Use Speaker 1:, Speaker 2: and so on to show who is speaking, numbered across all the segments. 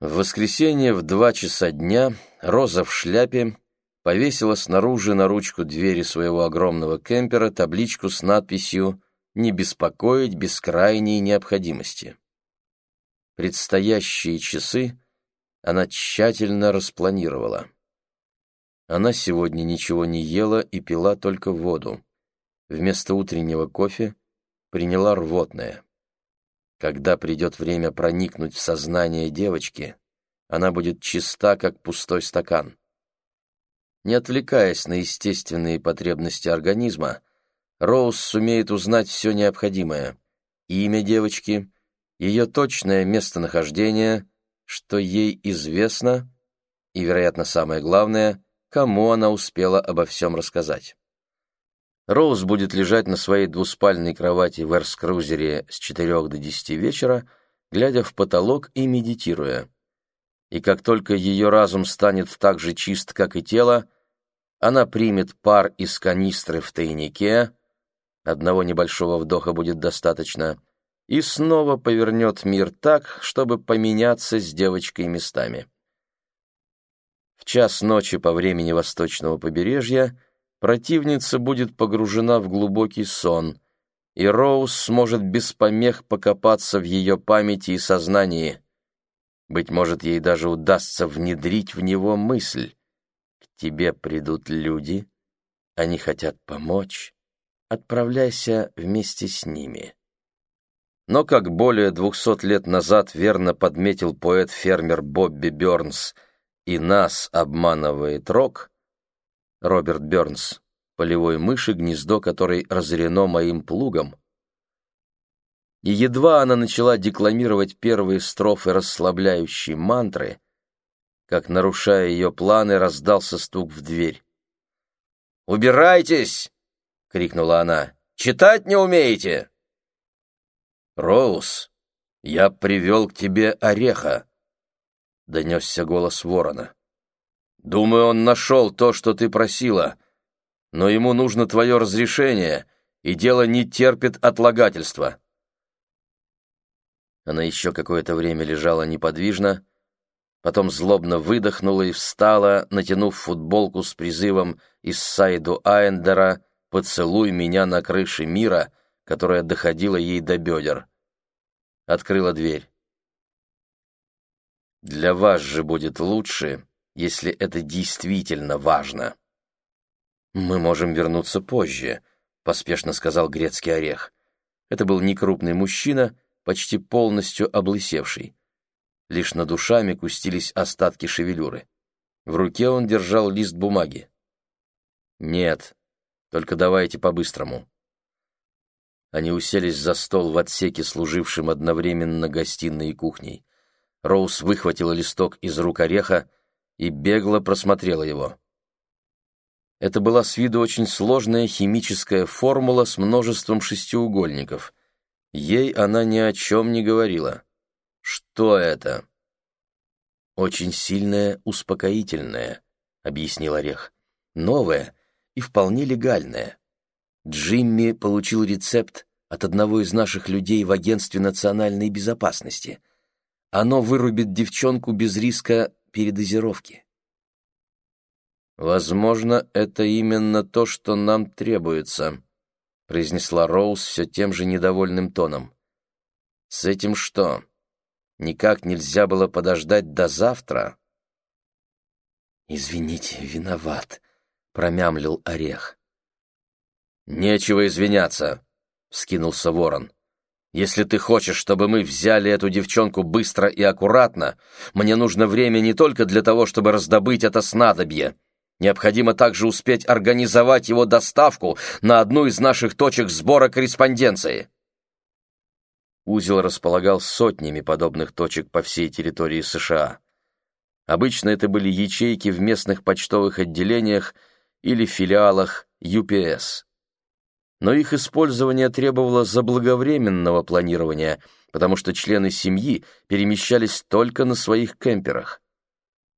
Speaker 1: В воскресенье в два часа дня Роза в шляпе повесила снаружи на ручку двери своего огромного кемпера табличку с надписью «Не беспокоить без крайней необходимости». Предстоящие часы она тщательно распланировала. Она сегодня ничего не ела и пила только воду. Вместо утреннего кофе приняла рвотное. Когда придет время проникнуть в сознание девочки, она будет чиста, как пустой стакан. Не отвлекаясь на естественные потребности организма, Роуз сумеет узнать все необходимое. Имя девочки, ее точное местонахождение, что ей известно, и, вероятно, самое главное, кому она успела обо всем рассказать. Роуз будет лежать на своей двуспальной кровати в Эрскрузере с 4 до 10 вечера, глядя в потолок и медитируя. И как только ее разум станет так же чист, как и тело, она примет пар из канистры в тайнике, одного небольшого вдоха будет достаточно, и снова повернет мир так, чтобы поменяться с девочкой местами. В час ночи по времени восточного побережья противница будет погружена в глубокий сон, и Роуз сможет без помех покопаться в ее памяти и сознании. Быть может, ей даже удастся внедрить в него мысль. К тебе придут люди, они хотят помочь, отправляйся вместе с ними. Но, как более двухсот лет назад верно подметил поэт-фермер Бобби Бёрнс, и нас обманывает рок, Роберт Бёрнс, полевой мыши, гнездо которой разорено моим плугом. И едва она начала декламировать первые строфы расслабляющей мантры, как, нарушая ее планы, раздался стук в дверь. «Убирайтесь!» — крикнула она. «Читать не умеете?» «Роуз, я привел к тебе ореха», — донесся голос ворона. Думаю, он нашел то, что ты просила, но ему нужно твое разрешение, и дело не терпит отлагательства». Она еще какое-то время лежала неподвижно, потом злобно выдохнула и встала, натянув футболку с призывом из Сайду Айндера «Поцелуй меня на крыше мира», которая доходила ей до бедер. Открыла дверь. «Для вас же будет лучше, если это действительно важно. «Мы можем вернуться позже», — поспешно сказал грецкий орех. Это был некрупный мужчина, почти полностью облысевший. Лишь над душами кустились остатки шевелюры. В руке он держал лист бумаги. «Нет, только давайте по-быстрому». Они уселись за стол в отсеке, служившем одновременно гостиной и кухней. Роуз выхватила листок из рук ореха, и бегло просмотрела его. Это была с виду очень сложная химическая формула с множеством шестиугольников. Ей она ни о чем не говорила. Что это? Очень сильное успокоительное, объяснил Орех. Новое и вполне легальное. Джимми получил рецепт от одного из наших людей в Агентстве национальной безопасности. Оно вырубит девчонку без риска передозировки. «Возможно, это именно то, что нам требуется», — произнесла Роуз все тем же недовольным тоном. «С этим что, никак нельзя было подождать до завтра?» «Извините, виноват», — промямлил Орех. «Нечего извиняться», — вскинулся Ворон. Если ты хочешь, чтобы мы взяли эту девчонку быстро и аккуратно, мне нужно время не только для того, чтобы раздобыть это снадобье. Необходимо также успеть организовать его доставку на одну из наших точек сбора корреспонденции. Узел располагал сотнями подобных точек по всей территории США. Обычно это были ячейки в местных почтовых отделениях или филиалах UPS но их использование требовало заблаговременного планирования, потому что члены семьи перемещались только на своих кемперах.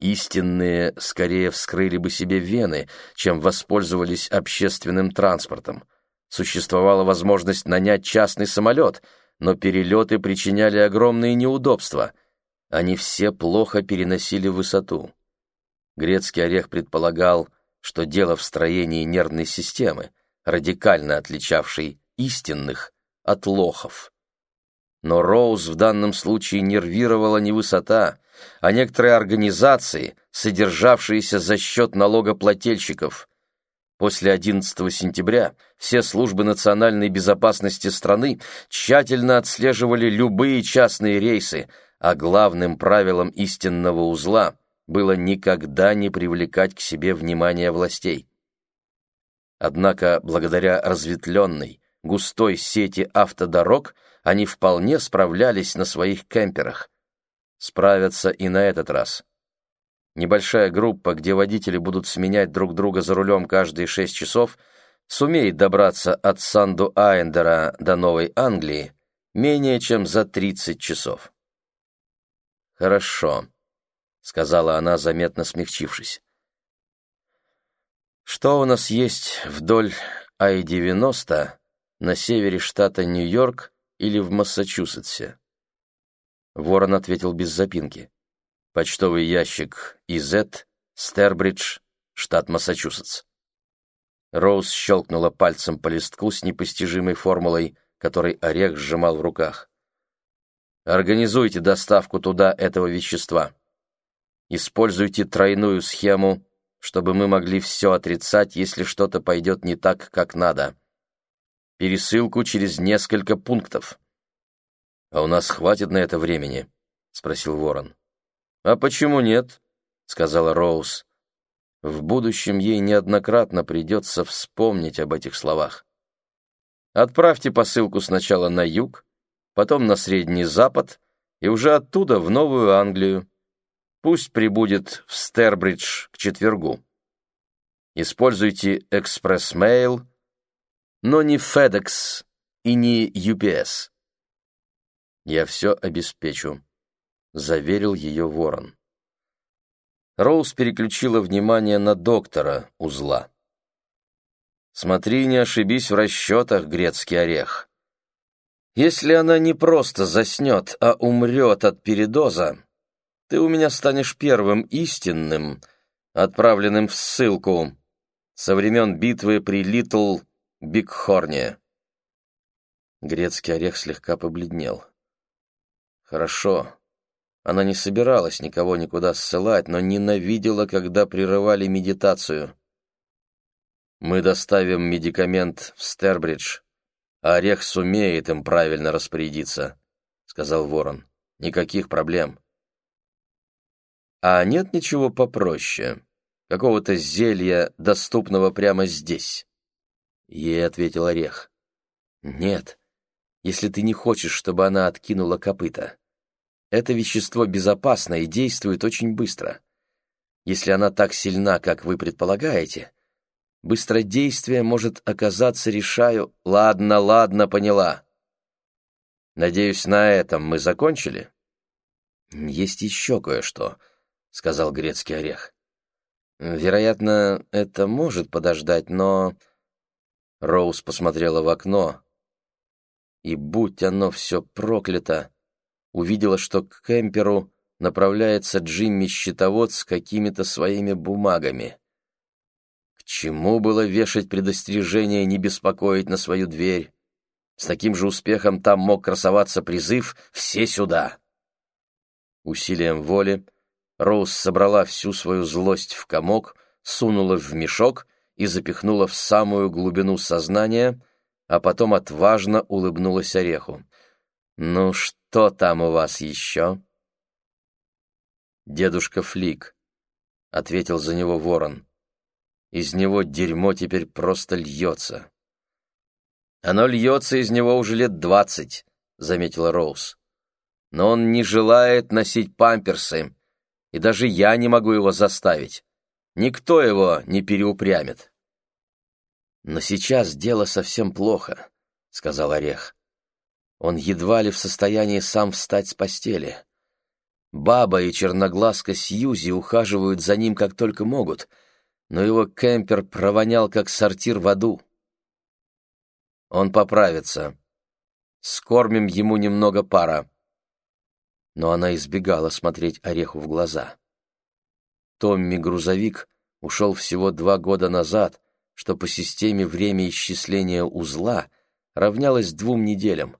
Speaker 1: Истинные скорее вскрыли бы себе вены, чем воспользовались общественным транспортом. Существовала возможность нанять частный самолет, но перелеты причиняли огромные неудобства. они все плохо переносили высоту. Грецкий орех предполагал, что дело в строении нервной системы, радикально отличавшей истинных от лохов. Но Роуз в данном случае нервировала не высота, а некоторые организации, содержавшиеся за счет налогоплательщиков. После 11 сентября все службы национальной безопасности страны тщательно отслеживали любые частные рейсы, а главным правилом истинного узла было никогда не привлекать к себе внимание властей. Однако, благодаря разветвленной, густой сети автодорог, они вполне справлялись на своих кемперах. Справятся и на этот раз. Небольшая группа, где водители будут сменять друг друга за рулем каждые шесть часов, сумеет добраться от Санду-Айндера до Новой Англии менее чем за 30 часов. «Хорошо», — сказала она, заметно смягчившись. «Что у нас есть вдоль Ай-90 на севере штата Нью-Йорк или в Массачусетсе?» Ворон ответил без запинки. «Почтовый ящик ИЗ, Стербридж, штат Массачусетс». Роуз щелкнула пальцем по листку с непостижимой формулой, который орех сжимал в руках. Организуйте доставку туда этого вещества. Используйте тройную схему, чтобы мы могли все отрицать, если что-то пойдет не так, как надо. Пересылку через несколько пунктов. «А у нас хватит на это времени?» — спросил Ворон. «А почему нет?» — сказала Роуз. В будущем ей неоднократно придется вспомнить об этих словах. Отправьте посылку сначала на юг, потом на Средний Запад и уже оттуда в Новую Англию. Пусть прибудет в Стербридж к четвергу. Используйте Express Mail, но не FedEx и не UPS. Я все обеспечу, заверил ее Ворон. Роуз переключила внимание на доктора Узла. Смотри, не ошибись в расчетах, грецкий орех. Если она не просто заснет, а умрет от передоза, ты у меня станешь первым истинным, отправленным в ссылку со времен битвы при Литл Бигхорне. Грецкий орех слегка побледнел. Хорошо. Она не собиралась никого никуда ссылать, но ненавидела, когда прерывали медитацию. Мы доставим медикамент в Стербридж а Орех сумеет им правильно распорядиться», — сказал Ворон. «Никаких проблем». «А нет ничего попроще? Какого-то зелья, доступного прямо здесь?» Ей ответил Орех. «Нет, если ты не хочешь, чтобы она откинула копыта. Это вещество безопасно и действует очень быстро. Если она так сильна, как вы предполагаете, Быстродействие может оказаться, решаю... Ладно, ладно, поняла. Надеюсь, на этом мы закончили? Есть еще кое-что, сказал грецкий орех. Вероятно, это может подождать, но... Роуз посмотрела в окно, и, будь оно все проклято, увидела, что к кемперу направляется Джимми-щитовод с какими-то своими бумагами чему было вешать предостережение не беспокоить на свою дверь? С таким же успехом там мог красоваться призыв «Все сюда!». Усилием воли Роуз собрала всю свою злость в комок, сунула в мешок и запихнула в самую глубину сознания, а потом отважно улыбнулась ореху. «Ну что там у вас еще?» «Дедушка Флик», — ответил за него ворон. Из него дерьмо теперь просто льется. Оно льется из него уже лет двадцать, заметила Роуз. Но он не желает носить памперсы, и даже я не могу его заставить. Никто его не переупрямит. Но сейчас дело совсем плохо, сказал Орех. Он едва ли в состоянии сам встать с постели. Баба и черноглазка Сьюзи ухаживают за ним как только могут — но его кемпер провонял, как сортир в аду. Он поправится. Скормим ему немного пара. Но она избегала смотреть Ореху в глаза. Томми-грузовик ушел всего два года назад, что по системе время исчисления узла равнялось двум неделям.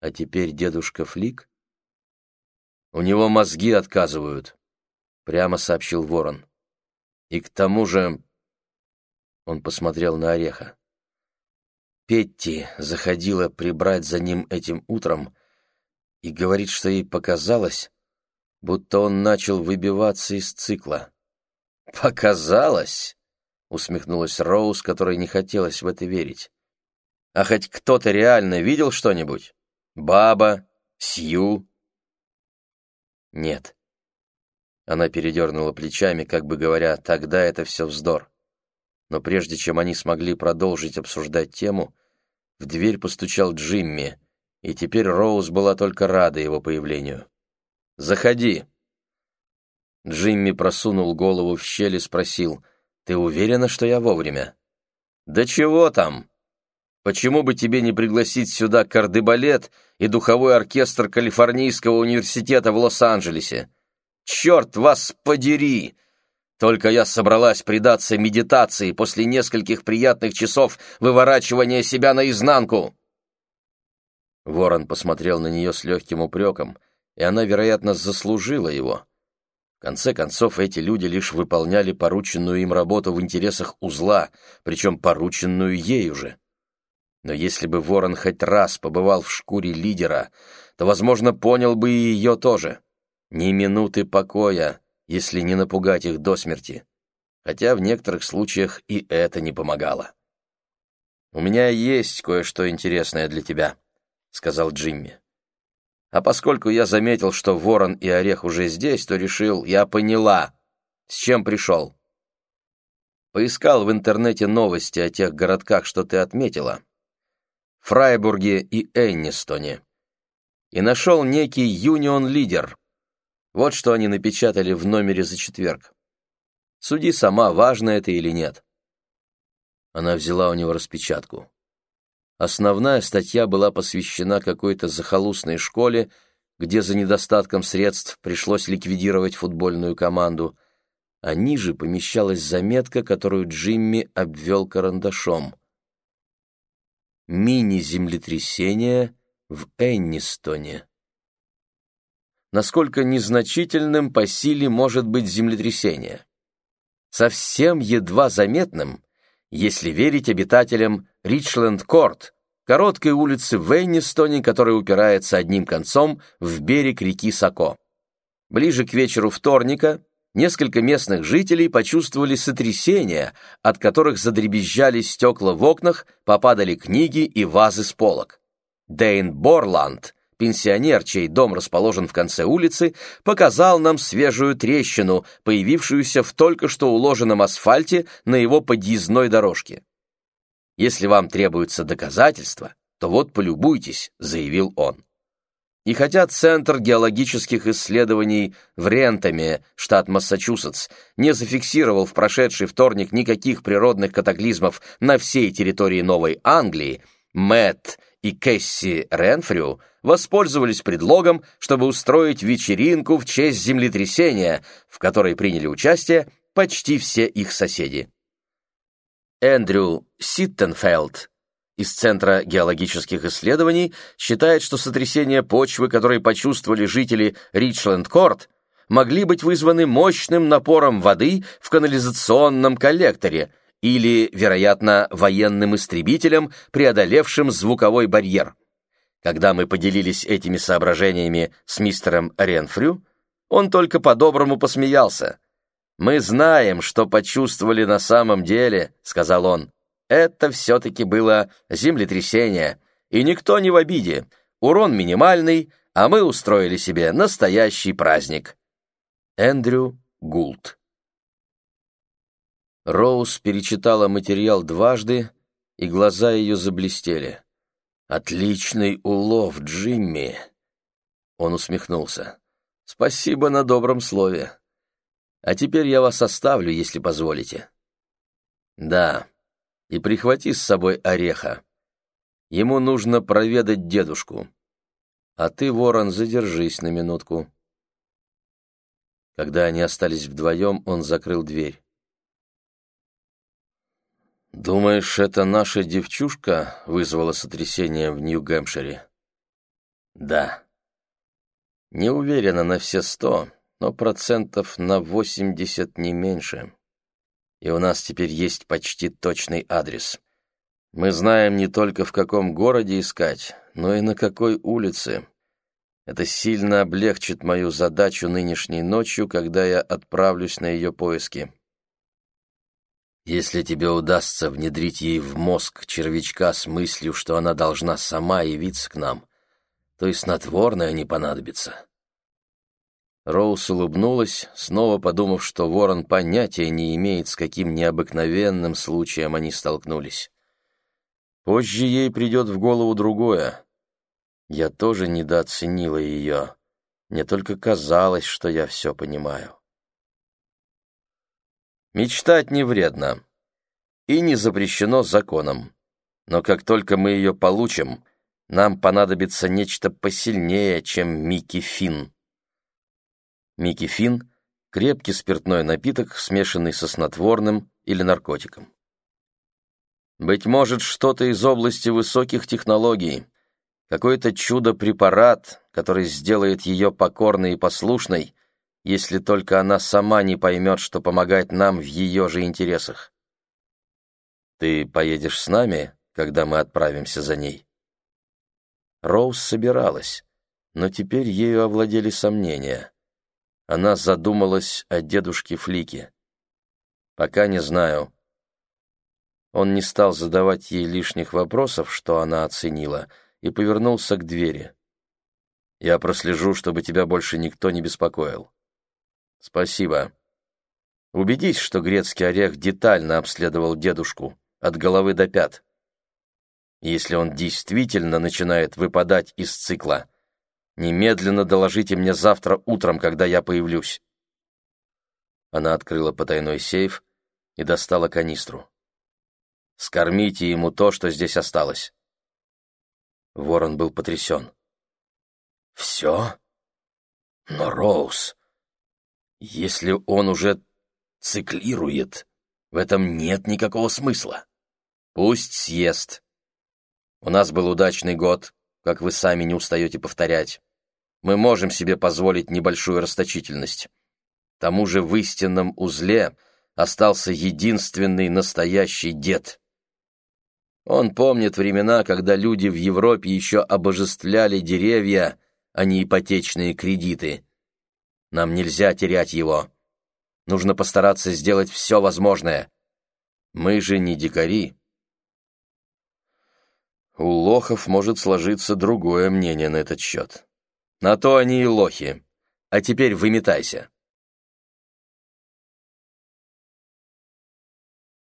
Speaker 1: А теперь дедушка Флик? У него мозги отказывают, прямо сообщил Ворон. И к тому же... Он посмотрел на Ореха. Петти заходила прибрать за ним этим утром и говорит, что ей показалось, будто он начал выбиваться из цикла. «Показалось?» — усмехнулась Роуз, которой не хотелось в это верить. «А хоть кто-то реально видел что-нибудь? Баба? Сью?» «Нет». Она передернула плечами, как бы говоря, «тогда это все вздор». Но прежде чем они смогли продолжить обсуждать тему, в дверь постучал Джимми, и теперь Роуз была только рада его появлению. «Заходи!» Джимми просунул голову в щель и спросил, «Ты уверена, что я вовремя?» «Да чего там? Почему бы тебе не пригласить сюда кардебалет и духовой оркестр Калифорнийского университета в Лос-Анджелесе? Черт вас подери!» Только я собралась предаться медитации после нескольких приятных часов выворачивания себя наизнанку. Ворон посмотрел на нее с легким упреком, и она, вероятно, заслужила его. В конце концов, эти люди лишь выполняли порученную им работу в интересах узла, причем порученную ею же. Но если бы Ворон хоть раз побывал в шкуре лидера, то, возможно, понял бы и ее тоже. Ни минуты покоя, если не напугать их до смерти. Хотя в некоторых случаях и это не помогало. «У меня есть кое-что интересное для тебя», — сказал Джимми. А поскольку я заметил, что ворон и орех уже здесь, то решил, я поняла, с чем пришел. Поискал в интернете новости о тех городках, что ты отметила. Фрайбурге и Эннистоне. И нашел некий юнион-лидер. Вот что они напечатали в номере за четверг. Суди сама, важно это или нет. Она взяла у него распечатку. Основная статья была посвящена какой-то захолустной школе, где за недостатком средств пришлось ликвидировать футбольную команду, а ниже помещалась заметка, которую Джимми обвел карандашом. «Мини-землетрясение в Эннистоне». Насколько незначительным по силе может быть землетрясение? Совсем едва заметным, если верить обитателям Ричленд-Корт, короткой улицы в Вейнистоне, которая упирается одним концом в берег реки Сако. Ближе к вечеру вторника несколько местных жителей почувствовали сотрясение, от которых задребезжали стекла в окнах, попадали книги и вазы с полок. Дейн Борланд, пенсионер, чей дом расположен в конце улицы, показал нам свежую трещину, появившуюся в только что уложенном асфальте на его подъездной дорожке. Если вам требуются доказательства, то вот полюбуйтесь, заявил он. И хотя Центр геологических исследований в Рентаме, штат Массачусетс, не зафиксировал в прошедший вторник никаких природных катаклизмов на всей территории Новой Англии, Мэтт и Кэсси Ренфрю воспользовались предлогом, чтобы устроить вечеринку в честь землетрясения, в которой приняли участие почти все их соседи. Эндрю Ситтенфелд из Центра геологических исследований считает, что сотрясения почвы, которые почувствовали жители Ричленд-Корт, могли быть вызваны мощным напором воды в канализационном коллекторе или, вероятно, военным истребителем, преодолевшим звуковой барьер. Когда мы поделились этими соображениями с мистером Ренфрю, он только по-доброму посмеялся – «Мы знаем, что почувствовали на самом деле», — сказал он. «Это все-таки было землетрясение, и никто не в обиде. Урон минимальный, а мы устроили себе настоящий праздник». Эндрю Гулт Роуз перечитала материал дважды, и глаза ее заблестели. «Отличный улов, Джимми!» Он усмехнулся. «Спасибо на добром слове. А теперь я вас оставлю, если позволите. Да, и прихвати с собой ореха. Ему нужно проведать дедушку. А ты, ворон, задержись на минутку. Когда они остались вдвоем, он закрыл дверь. «Думаешь, это наша девчушка вызвала сотрясение в Нью-Гэмпшире?» «Да». «Не уверена на все сто, но процентов на восемьдесят не меньше. И у нас теперь есть почти точный адрес. Мы знаем не только в каком городе искать, но и на какой улице. Это сильно облегчит мою задачу нынешней ночью, когда я отправлюсь на ее поиски. Если тебе удастся внедрить ей в мозг червячка с мыслью, что она должна сама явиться к нам, то и снотворное не понадобится. Роуз улыбнулась, снова подумав, что Ворон понятия не имеет, с каким необыкновенным случаем они столкнулись. Позже ей придет в голову другое. Я тоже недооценила ее. Мне только казалось, что я все понимаю. Мечтать не вредно и не запрещено законом. Но как только мы ее получим, нам понадобится нечто посильнее, чем Микки Фин. Микки крепкий спиртной напиток, смешанный со снотворным или наркотиком. Быть может, что-то из области высоких технологий, какой-то чудо-препарат, который сделает ее покорной и послушной, если только она сама не поймет, что помогать нам в ее же интересах. Ты поедешь с нами, когда мы отправимся за ней? Роуз собиралась, но теперь ею овладели сомнения. Она задумалась о дедушке Флике. Пока не знаю. Он не стал задавать ей лишних вопросов, что она оценила, и повернулся к двери. «Я прослежу, чтобы тебя больше никто не беспокоил». «Спасибо. Убедись, что грецкий орех детально обследовал дедушку, от головы до пят. Если он действительно начинает выпадать из цикла, немедленно доложите мне завтра утром, когда я появлюсь». Она открыла потайной сейф и достала канистру. «Скормите ему то, что здесь осталось». Ворон был потрясен. «Все? Но, Роуз, если он уже циклирует, в этом нет никакого смысла. Пусть съест. У нас был удачный год, как вы сами не устаете повторять. Мы можем себе позволить небольшую расточительность. К тому же в истинном узле остался единственный настоящий дед. Он помнит времена, когда люди в Европе еще обожествляли деревья, а не ипотечные кредиты. Нам нельзя терять его. Нужно постараться сделать все возможное. Мы же не дикари. У лохов может сложиться другое мнение на этот счет. На то они и лохи. А теперь выметайся.